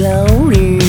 老李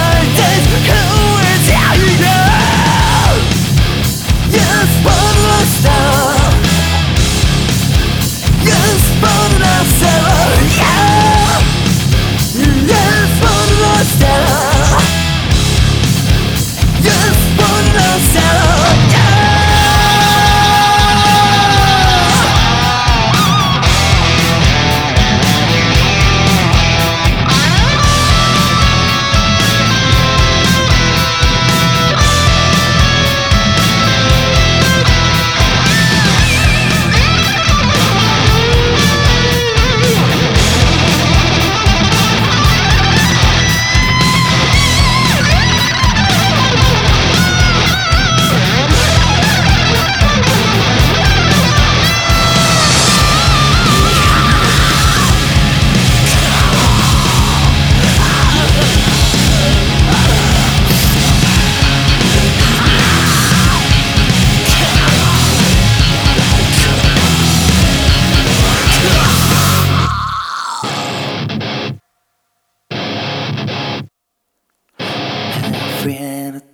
World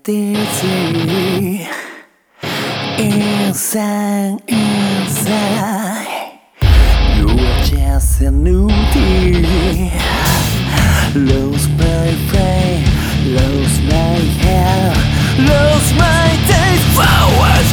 dizzy Inside, inside. You're just a nudie Lose my brain, lose my hair Lose my taste for what's